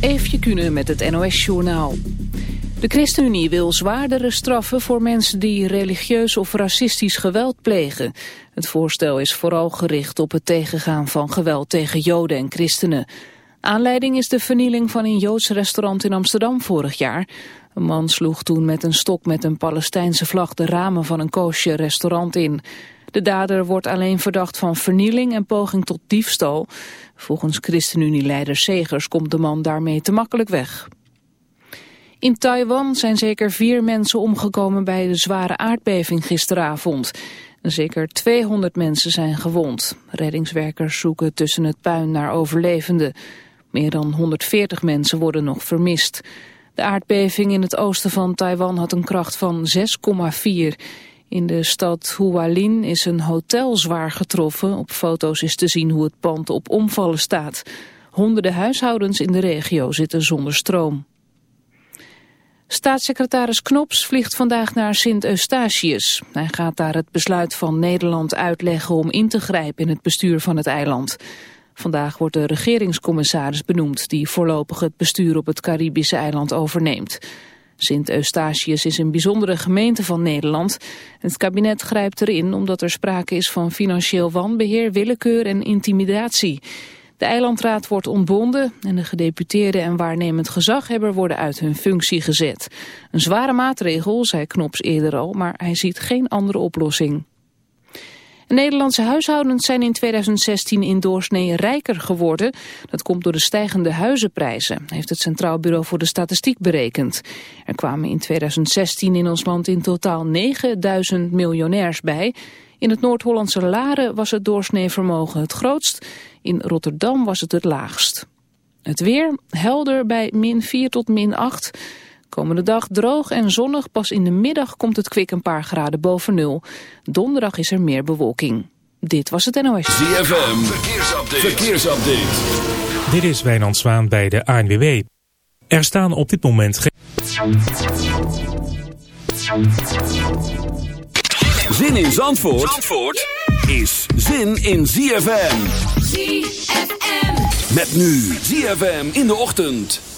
Eefje Kunnen met het NOS-journaal. De ChristenUnie wil zwaardere straffen voor mensen die religieus of racistisch geweld plegen. Het voorstel is vooral gericht op het tegengaan van geweld tegen joden en christenen. Aanleiding is de vernieling van een Joods restaurant in Amsterdam vorig jaar. Een man sloeg toen met een stok met een Palestijnse vlag de ramen van een koosje restaurant in. De dader wordt alleen verdacht van vernieling en poging tot diefstal. Volgens ChristenUnie-leider Segers komt de man daarmee te makkelijk weg. In Taiwan zijn zeker vier mensen omgekomen bij de zware aardbeving gisteravond. Zeker 200 mensen zijn gewond. Reddingswerkers zoeken tussen het puin naar overlevenden. Meer dan 140 mensen worden nog vermist. De aardbeving in het oosten van Taiwan had een kracht van 6,4. In de stad Hualien is een hotel zwaar getroffen. Op foto's is te zien hoe het pand op omvallen staat. Honderden huishoudens in de regio zitten zonder stroom. Staatssecretaris Knops vliegt vandaag naar Sint-Eustatius. Hij gaat daar het besluit van Nederland uitleggen om in te grijpen in het bestuur van het eiland. Vandaag wordt de regeringscommissaris benoemd die voorlopig het bestuur op het Caribische eiland overneemt. Sint-Eustatius is een bijzondere gemeente van Nederland. Het kabinet grijpt erin omdat er sprake is van financieel wanbeheer, willekeur en intimidatie. De eilandraad wordt ontbonden en de gedeputeerde en waarnemend gezaghebber worden uit hun functie gezet. Een zware maatregel, zei Knops eerder al, maar hij ziet geen andere oplossing. Nederlandse huishoudens zijn in 2016 in doorsnee rijker geworden. Dat komt door de stijgende huizenprijzen, heeft het Centraal Bureau voor de Statistiek berekend. Er kwamen in 2016 in ons land in totaal 9000 miljonairs bij. In het Noord-Hollandse Laren was het doorsneevermogen het grootst. In Rotterdam was het het laagst. Het weer helder bij min 4 tot min 8. Komende dag droog en zonnig. Pas in de middag komt het kwik een paar graden boven nul. Donderdag is er meer bewolking. Dit was het NOS. ZFM, verkeersupdate. verkeersupdate. Dit is Wijnand Zwaan bij de ANWB. Er staan op dit moment geen... Zin in Zandvoort, Zandvoort is zin in ZFM. ZFM. Met nu ZFM in de ochtend.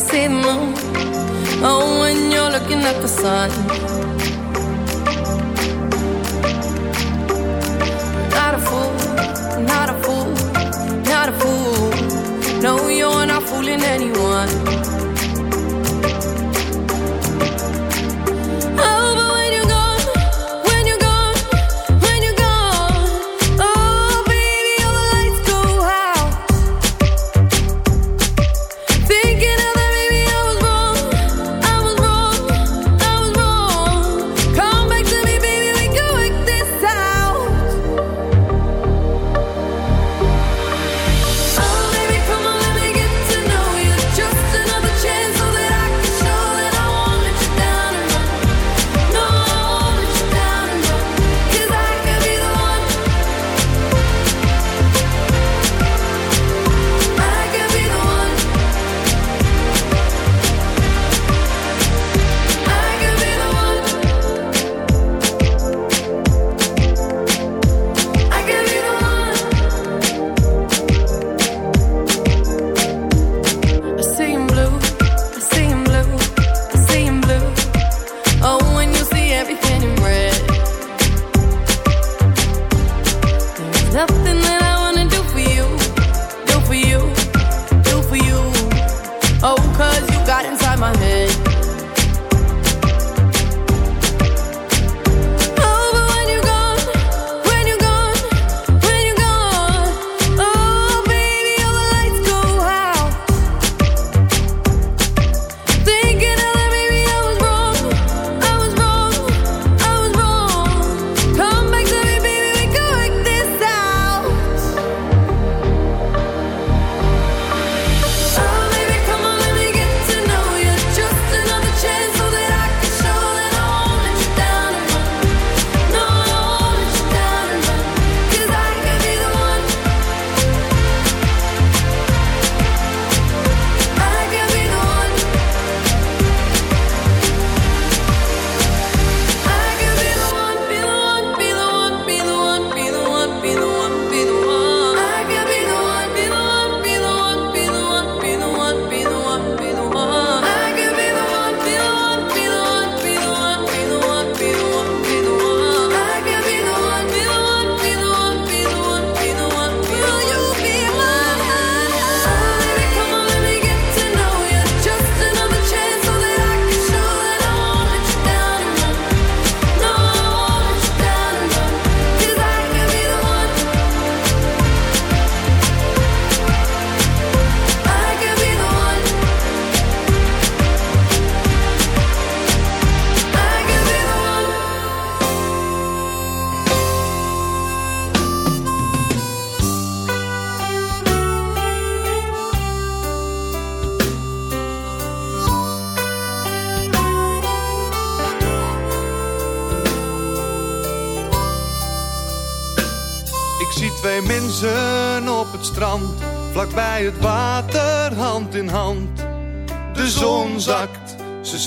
See the. Oh, when you're looking at the sun. Not a fool, not a fool, not a fool. No, you're not fooling anyone.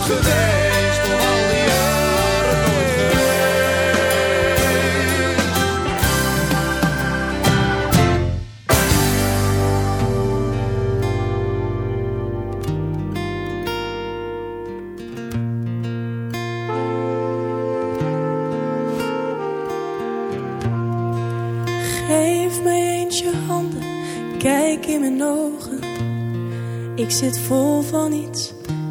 Nooit geweest. Op al die jaren nooit geweest. Geef mij eens je handen, kijk in mijn ogen. Ik zit vol van iets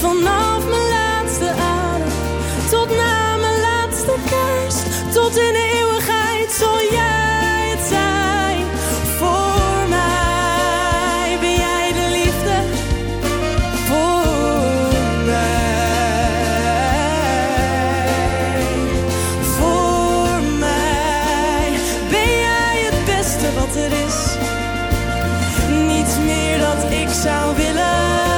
Vanaf mijn laatste adem tot na mijn laatste kerst. Tot in de eeuwigheid zal jij het zijn. Voor mij ben jij de liefde. Voor mij. Voor mij ben jij het beste wat er is. Niets meer dat ik zou willen.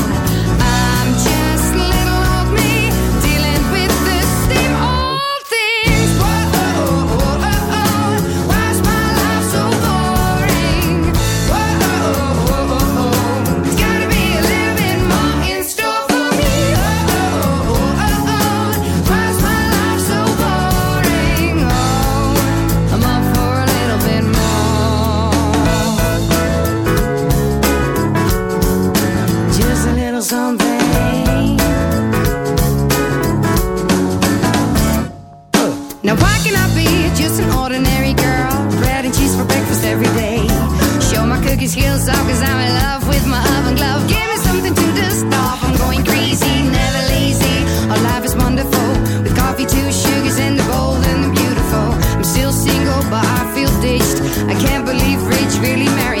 Cause I'm in love with my oven glove. Give me something to dust. I'm going crazy, never lazy. Our life is wonderful. With coffee, two sugars, and the bold and the beautiful. I'm still single, but I feel ditched. I can't believe Rich really married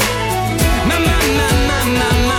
na na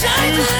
shine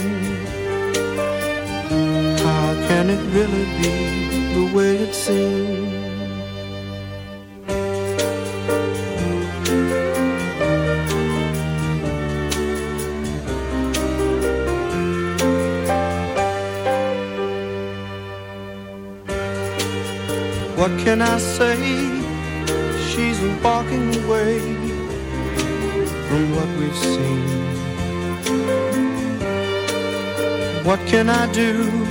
Can it really be the way it seems? What can I say? She's walking away from what we've seen. What can I do?